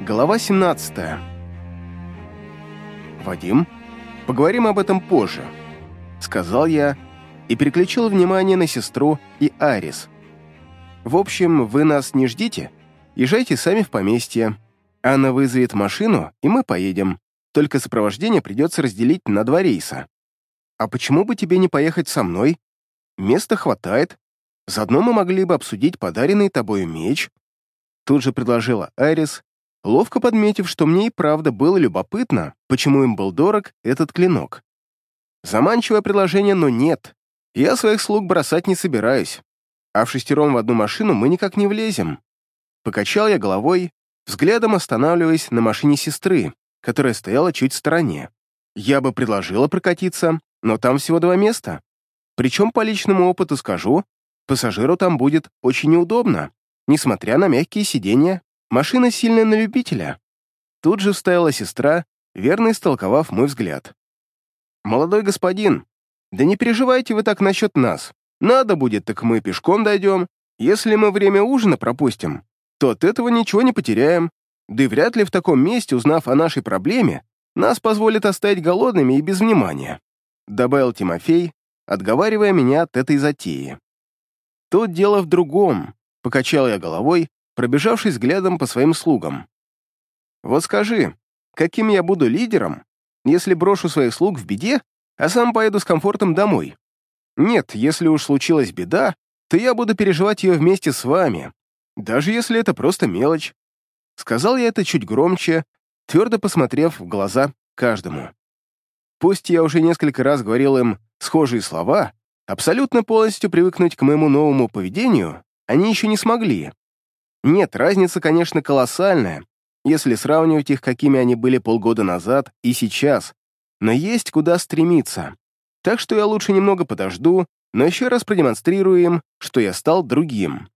Глава 17. «Вадим, поговорим об этом позже», — сказал я и переключил внимание на сестру и Арис. «В общем, вы нас не ждите, езжайте сами в поместье. Анна вызовет машину, и мы поедем. Только сопровождение придется разделить на два рейса. А почему бы тебе не поехать со мной? Места хватает. Заодно мы могли бы обсудить подаренный тобою меч». Тут же предложила Арис, ловко подметив, что мне и правда было любопытно, почему им был дорог этот клинок. Заманчивое предложение, но нет. Я своих слуг бросать не собираюсь. А в шестером в одну машину мы никак не влезем. Покачал я головой, взглядом останавливаясь на машине сестры, которая стояла чуть в стороне. Я бы предложила прокатиться, но там всего два места. Причем по личному опыту скажу, пассажиру там будет очень неудобно, несмотря на мягкие сиденья. Машина сильная на любителя. Тут же вставила сестра, верно истолковав мой взгляд. «Молодой господин, да не переживайте вы так насчет нас. Надо будет, так мы пешком дойдем. Если мы время ужина пропустим, то от этого ничего не потеряем. Да и вряд ли в таком месте, узнав о нашей проблеме, нас позволят оставить голодными и без внимания», добавил Тимофей, отговаривая меня от этой затеи. «Тут дело в другом», — покачал я головой, пробежавшись взглядом по своим слугам. «Вот скажи, каким я буду лидером, если брошу своих слуг в беде, а сам поеду с комфортом домой? Нет, если уж случилась беда, то я буду переживать ее вместе с вами, даже если это просто мелочь». Сказал я это чуть громче, твердо посмотрев в глаза каждому. Пусть я уже несколько раз говорил им схожие слова, абсолютно полностью привыкнуть к моему новому поведению они еще не смогли. Нет, разница, конечно, колоссальная, если сравнивать их, какими они были полгода назад и сейчас, но есть куда стремиться. Так что я лучше немного подожду, но еще раз продемонстрирую им, что я стал другим.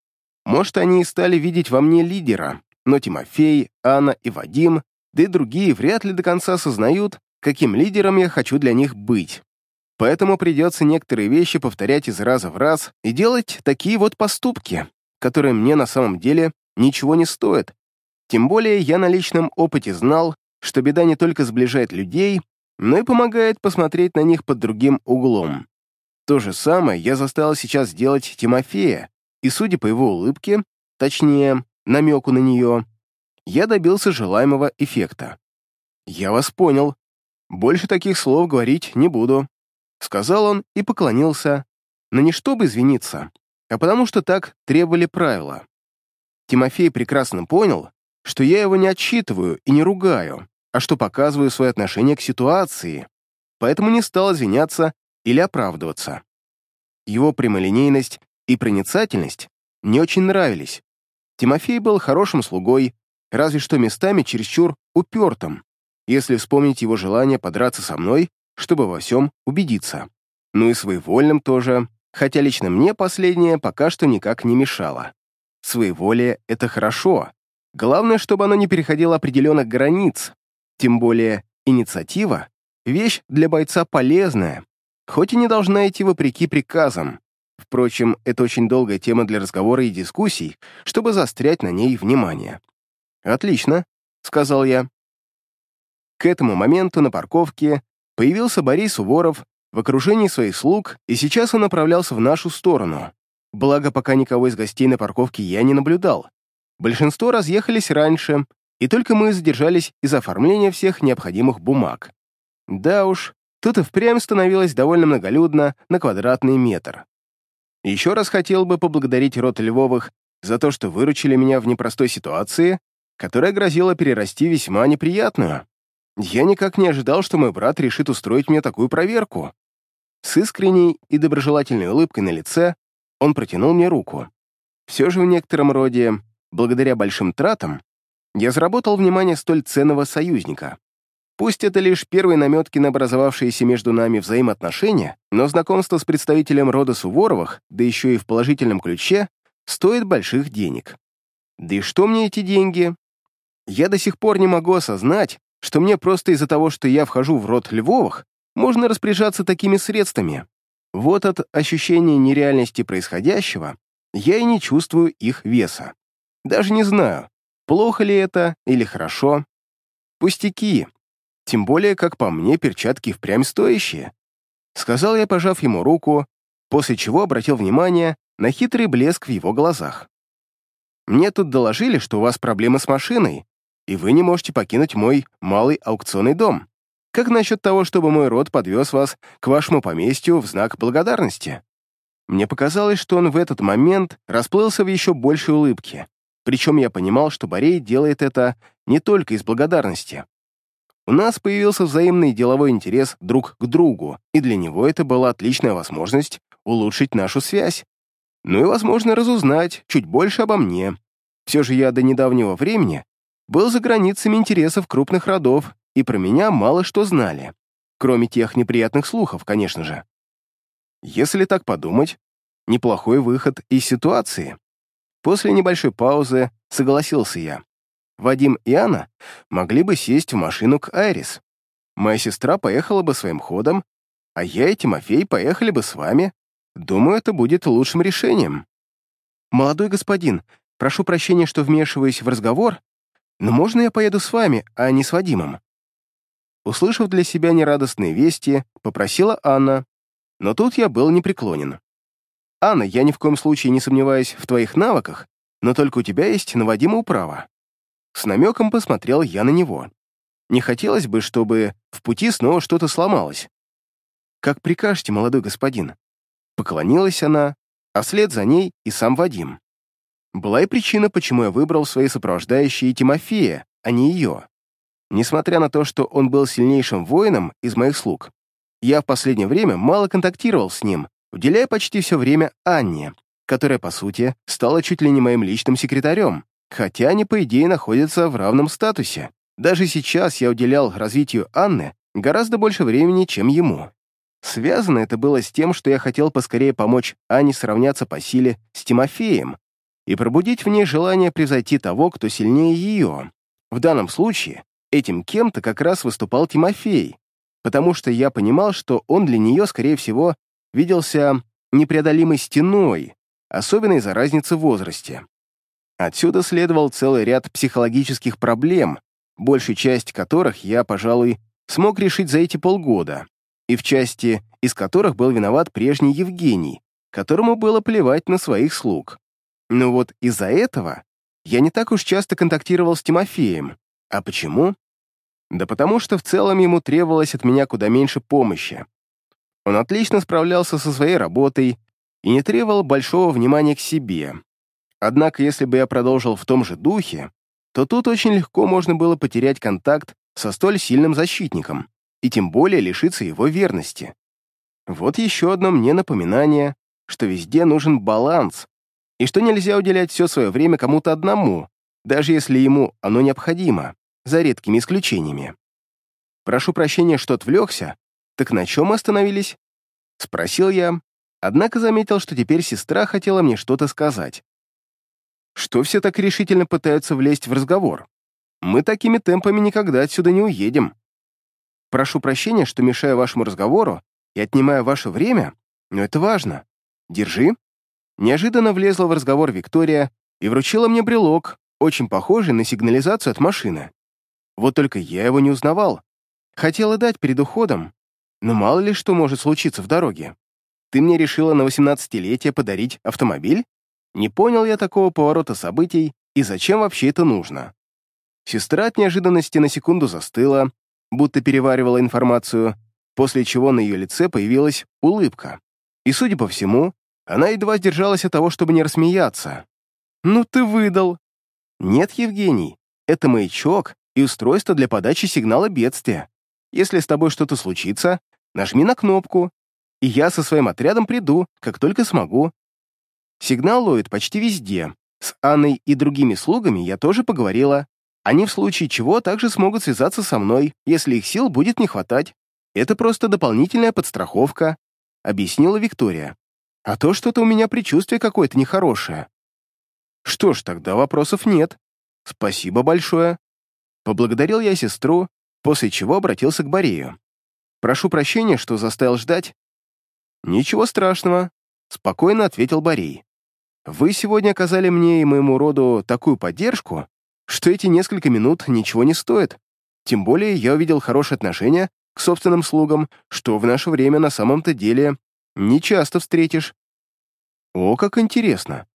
Может, они и стали видеть во мне лидера, но Тимофей, Анна и Вадим, да и другие вряд ли до конца осознают, каким лидером я хочу для них быть. Поэтому придется некоторые вещи повторять из раза в раз и делать такие вот поступки, которые мне на самом деле ничего не стоят. Тем более я на личном опыте знал, что беда не только сближает людей, но и помогает посмотреть на них под другим углом. То же самое я заставил сейчас сделать Тимофея, и, судя по его улыбке, точнее, намеку на нее, я добился желаемого эффекта. «Я вас понял. Больше таких слов говорить не буду», — сказал он и поклонился, но не чтобы извиниться, а потому что так требовали правила. Тимофей прекрасно понял, что я его не отчитываю и не ругаю, а что показываю свое отношение к ситуации, поэтому не стал извиняться или оправдываться. Его прямолинейность и проницательность мне очень нравились. Тимофей был хорошим слугой, разве что местами чересчур упертым, если вспомнить его желание подраться со мной, чтобы во всем убедиться. Ну и своевольным тоже, хотя лично мне последнее пока что никак не мешало. Своеволие — это хорошо. Главное, чтобы оно не переходило определенных границ. Тем более инициатива — вещь для бойца полезная, хоть и не должна идти вопреки приказам. Впрочем, это очень долгая тема для разговора и дискуссий, чтобы заострять на ней внимание. «Отлично», — сказал я. К этому моменту на парковке появился Борис Уворов в окружении своих слуг, и сейчас он направлялся в нашу сторону. Благо, пока никого из гостей на парковке я не наблюдал. Большинство разъехались раньше, и только мы задержались из оформления всех необходимых бумаг. Да уж, тут и впрямь становилось довольно многолюдно на квадратный метр. Еще раз хотел бы поблагодарить род Львовых за то, что выручили меня в непростой ситуации, которая грозила перерасти весьма неприятную. Я никак не ожидал, что мой брат решит устроить мне такую проверку. С искренней и доброжелательной улыбкой на лице он протянул мне руку. Все же в некотором роде, благодаря большим тратам, я заработал внимание столь ценного союзника. Пусть это лишь первые наметки на образовавшиеся между нами взаимоотношения, но знакомство с представителем рода Суворовых, да еще и в положительном ключе, стоит больших денег. Да и что мне эти деньги? Я до сих пор не могу осознать, что мне просто из-за того, что я вхожу в род Львовых, можно распоряжаться такими средствами. Вот от ощущения нереальности происходящего я и не чувствую их веса. Даже не знаю, Плохо ли это или хорошо? Пустяки. Тем более, как по мне, перчатки впрямь стоящие. Сказал я, пожав ему руку, после чего обратил внимание на хитрый блеск в его глазах. «Мне тут доложили, что у вас проблемы с машиной, и вы не можете покинуть мой малый аукционный дом. Как насчет того, чтобы мой род подвез вас к вашему поместью в знак благодарности?» Мне показалось, что он в этот момент расплылся в еще большей улыбке, причем я понимал, что Борей делает это не только из благодарности. У нас появился взаимный деловой интерес друг к другу, и для него это была отличная возможность улучшить нашу связь. Ну и, возможно, разузнать чуть больше обо мне. Все же я до недавнего времени был за границами интересов крупных родов, и про меня мало что знали. Кроме тех неприятных слухов, конечно же. Если так подумать, неплохой выход из ситуации. После небольшой паузы согласился я. Вадим и Анна могли бы сесть в машину к Айрис. Моя сестра поехала бы своим ходом, а я и Тимофей поехали бы с вами. Думаю, это будет лучшим решением. Молодой господин, прошу прощения, что вмешиваюсь в разговор, но можно я поеду с вами, а не с Вадимом?» Услышав для себя нерадостные вести, попросила Анна, но тут я был непреклонен. «Анна, я ни в коем случае не сомневаюсь в твоих навыках, но только у тебя есть на Вадима управа». С намеком посмотрел я на него. Не хотелось бы, чтобы в пути снова что-то сломалось. «Как прикажете, молодой господин?» Поклонилась она, а вслед за ней и сам Вадим. Была и причина, почему я выбрал свои сопровождающие Тимофея, а не ее. Несмотря на то, что он был сильнейшим воином из моих слуг, я в последнее время мало контактировал с ним, уделяя почти все время Анне, которая, по сути, стала чуть ли не моим личным секретарем, хотя они, по идее, находятся в равном статусе. Даже сейчас я уделял развитию Анны гораздо больше времени, чем ему. Связано это было с тем, что я хотел поскорее помочь Ане сравняться по силе с Тимофеем и пробудить в ней желание превзойти того, кто сильнее ее. В данном случае этим кем-то как раз выступал Тимофей, потому что я понимал, что он для нее, скорее всего, виделся непреодолимой стеной, особенно из-за разницы в возрасте. Отсюда следовал целый ряд психологических проблем, большей часть которых я, пожалуй, смог решить за эти полгода и в части из которых был виноват прежний Евгений, которому было плевать на своих слуг. Но вот из-за этого я не так уж часто контактировал с Тимофеем. А почему? Да потому что в целом ему требовалось от меня куда меньше помощи. Он отлично справлялся со своей работой и не требовал большого внимания к себе. Однако, если бы я продолжил в том же духе, то тут очень легко можно было потерять контакт со столь сильным защитником и тем более лишиться его верности. Вот еще одно мне напоминание, что везде нужен баланс, и что нельзя уделять все свое время кому-то одному, даже если ему оно необходимо, за редкими исключениями. Прошу прощения, что отвлекся, так на чем мы остановились? Спросил я, однако заметил, что теперь сестра хотела мне что-то сказать. Что все так решительно пытаются влезть в разговор? Мы такими темпами никогда отсюда не уедем. Прошу прощения, что мешаю вашему разговору и отнимаю ваше время, но это важно. Держи». Неожиданно влезла в разговор Виктория и вручила мне брелок, очень похожий на сигнализацию от машины. Вот только я его не узнавал. Хотела дать перед уходом, но мало ли что может случиться в дороге. Ты мне решила на 18-летие подарить автомобиль? Не понял я такого поворота событий и зачем вообще это нужно. Сестра от неожиданности на секунду застыла, будто переваривала информацию, после чего на ее лице появилась улыбка. И, судя по всему, она едва сдержалась от того, чтобы не рассмеяться. «Ну ты выдал!» «Нет, Евгений, это маячок и устройство для подачи сигнала бедствия. Если с тобой что-то случится, нажми на кнопку, и я со своим отрядом приду, как только смогу. Сигнал ловит почти везде. С Анной и другими слугами я тоже поговорила. Они в случае чего также смогут связаться со мной, если их сил будет не хватать. Это просто дополнительная подстраховка», — объяснила Виктория. «А то что-то у меня предчувствие какое-то нехорошее». «Что ж, тогда вопросов нет. Спасибо большое». Поблагодарил я сестру, после чего обратился к Борею. «Прошу прощения, что заставил ждать». «Ничего страшного», — спокойно ответил Борей. «Вы сегодня оказали мне и моему роду такую поддержку, что эти несколько минут ничего не стоят. Тем более я увидел хорошее отношение к собственным слугам, что в наше время на самом-то деле не часто встретишь. О, как интересно.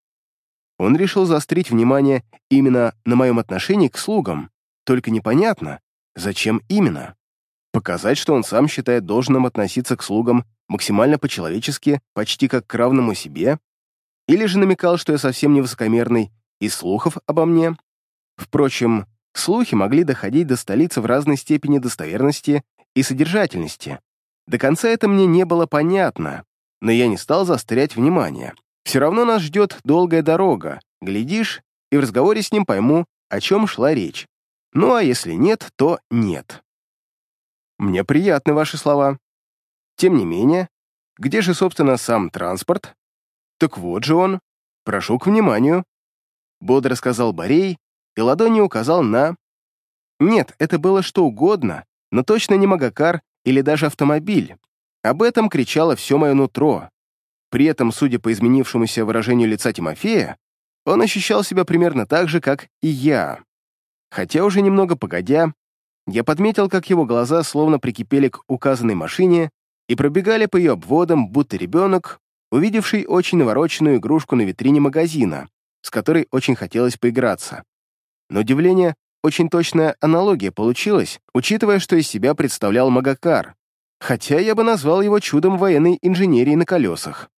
Он решил заострить внимание именно на моем отношении к слугам, только непонятно, зачем именно. Показать, что он сам считает должным относиться к слугам максимально по-человечески, почти как к равному себе, или же намекал, что я совсем не высокомерный, и слухов обо мне. Впрочем, слухи могли доходить до столицы в разной степени достоверности и содержательности. До конца это мне не было понятно, но я не стал заострять внимание. Все равно нас ждет долгая дорога, глядишь, и в разговоре с ним пойму, о чем шла речь. Ну а если нет, то нет. Мне приятны ваши слова. Тем не менее, где же, собственно, сам транспорт? Так вот же он. Прошу к вниманию. Бодро сказал Борей и ладонью указал на... Нет, это было что угодно, но точно не Магакар или даже автомобиль. Об этом кричало все мое нутро. При этом, судя по изменившемуся выражению лица Тимофея, он ощущал себя примерно так же, как и я. Хотя уже немного погодя, я подметил, как его глаза словно прикипели к указанной машине и пробегали по ее обводам, будто ребенок, увидевший очень навороченную игрушку на витрине магазина, с которой очень хотелось поиграться. Но удивление, очень точная аналогия получилась, учитывая, что из себя представлял Магакар, хотя я бы назвал его чудом военной инженерии на колесах.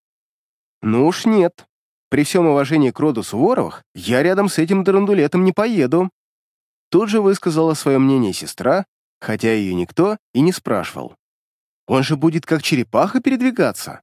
Ну уж нет. При всем уважении к роду Суворовых, я рядом с этим драндулетом не поеду. Тут же высказала свое мнение сестра, хотя ее никто и не спрашивал. Он же будет как черепаха передвигаться.